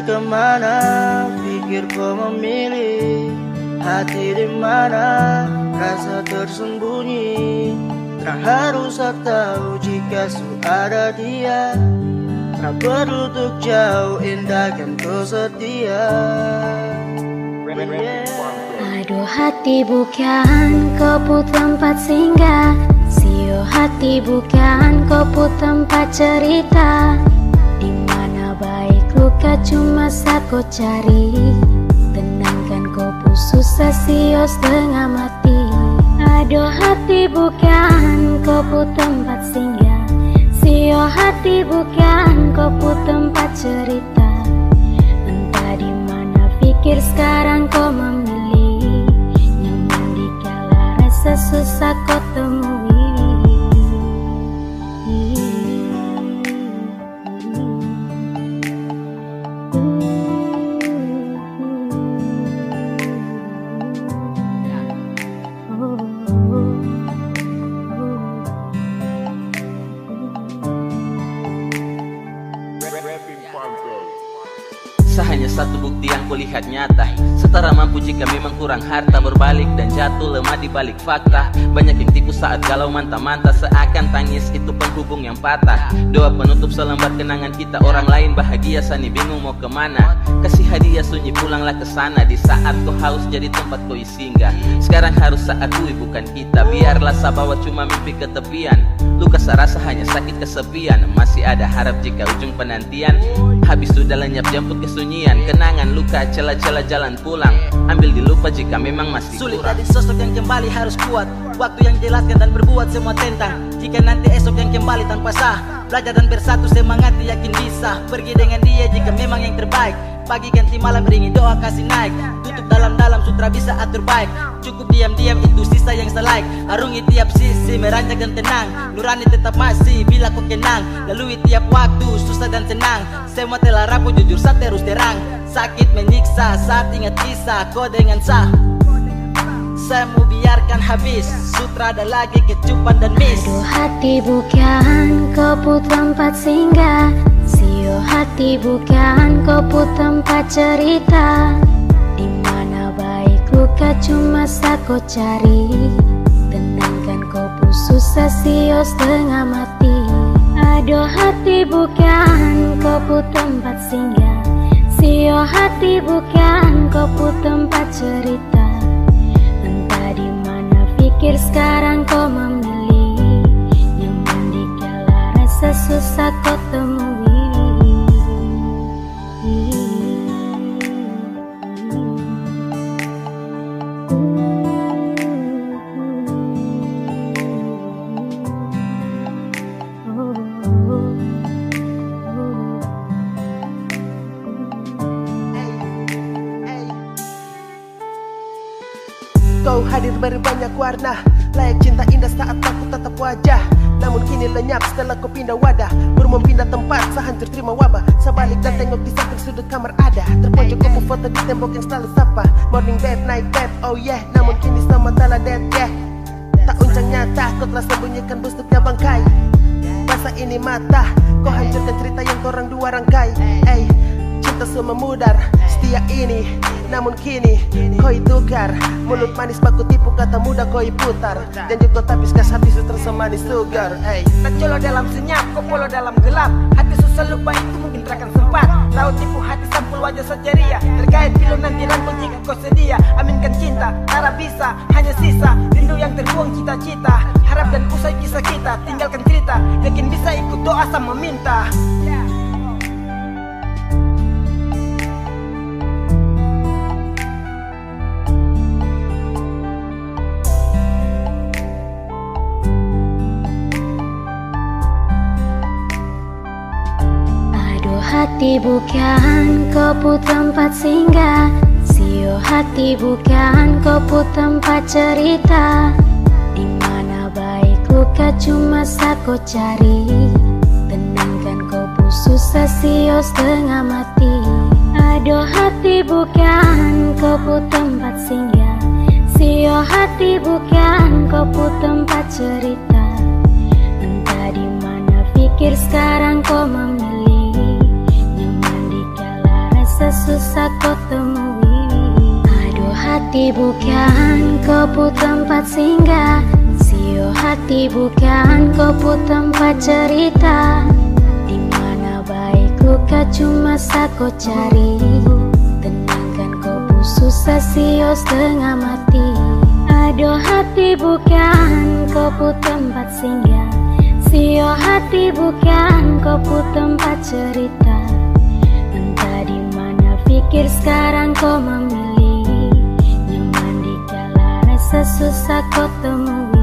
Entah ke mana pikir kau memilih? Hati di mana rasa tersembunyi? Tak harus tahu jika su ada dia. Tak perlu untuk jauh indahkan kau setia Aduh hati bukan kau put tempat singgah. Sio hati bukan kau put tempat cerita luka cuma sako cari Tenangkan kau pun susah sio setengah mati. Aduh hati bukan kau put tempat singgah. Sio hati bukan kau put tempat cerita. Entah di mana pikir sekarang kau memilih. Nyaman di kala rasa susah kau temui satu bukti yang kulihat nyata. Setara mampu jika memang kurang harta Berbalik dan jatuh lemah di balik fakta. Banyak yang tipu saat galau mantap-mantap Seakan tangis itu penghubung yang patah. Doa penutup selembar kenangan kita Orang lain bahagia sani bingung mau ke mana. Kasih hadiah sunyi pulanglah ke sana. Di saat kau haus jadi tempat kau singgah. Sekarang harus saat kui bukan kita. Biarlah sabawa cuma mimpi ke tepian Luka serasa hanya sakit kesepian. Masih ada harap jika ujung penantian. Habis sudah lenyap jemput kesunyian Kenangan luka celah-celah jalan pulang. Ambil dilupa jika memang masih Sulit kurang. tadi sosok yang kembali harus kuat. Waktu yang jelaskan dan berbuat semua tentang. Jika nanti esok yang kembali tanpa sah. Belajar dan bersatu semangati yakin bisa. Pergi dengan dia jika memang yang terbaik Pagi ganti malam ringi doa kasih naik. Tutup dalam-dalam sutra bisa atur baik. Cukup diam-diam itu sisa yang selaik Arungi tiap sisi meranjak dan tenang. Nurani tetap masih bila kau kenang. Lalui tiap waktu susah dan senang. Semua telah rapuh jujur saat terus terang. Sakit menyiksa saat ingat kisah kau dengan sah. Saya mau biarkan habis. Sutra ada lagi kecupan dan miss. Aduh hati bukan kau put tempat singgah Sio hati bukan kau put tempat cerita. Di mana baik luka cuma sako cari. Tenangkan kau pun susah sio setengah mati. Aduh hati bukan kau put tempat singgah. Sio hati bukan kau put tempat cerita. Entah di mana pikir sekarang Kau hadir berbanyak warna. Layak cinta indah saat aku tatap wajah. Namun kini lenyap setelah kau pindah wadah. Baru pindah tempat sehancur terima wabah. Sebalik dan tengok di samping sudut kamar ada. Terpojok kau foto di tembok yang selalu sapa. Morning bed, night bed, oh yeah. Namun kini sama telah dead, yeah. Tak uncang nyata, kau telah sembunyikan busuknya bangkai. Masa ini mata, kau hancurkan cerita yang korang dua rangkai. Ey, cinta semua mudar Setia ini, namun kini kau tukar Mulut manis baku tipu kata muda kau putar Dan juga tapis gas hati su tersemani sugar Ey, Tak jolo dalam senyap, kau polo dalam gelap. Hati susah lupa itu mungkin takkan sempat. Tahu tipu hati sampul wajah sajaria Terkait pilu nanti rangkul jika kau sedia. Aminkan cinta, harap bisa, hanya sisa. Rindu yang terbuang cita-cita. Harap dan usai kisah kita, tinggalkan cerita. Yakin bisa ikut doa sama minta hati bukan kau put tempat singgah. Sio hati bukan kau put tempat cerita. Di mana baik luka cuma sako cari? Tenangkan kau pun susah sio setengah mati. Aduh hati bukan kau put tempat singgah. Sio hati bukan kau put tempat cerita. Entah di mana pikir sekarang kau susah kau temui. Aduh hati bukan kau put tempat singgah. Sio hati bukan kau put tempat cerita. Di mana baik luka cuma sako cari? Tenangkan kau susah sio setengah mati. Aduh hati bukan kau put tempat singgah. Sio hati bukan kau put tempat cerita pikir sekarang kau memilih Nyaman di kala rasa susah kau temui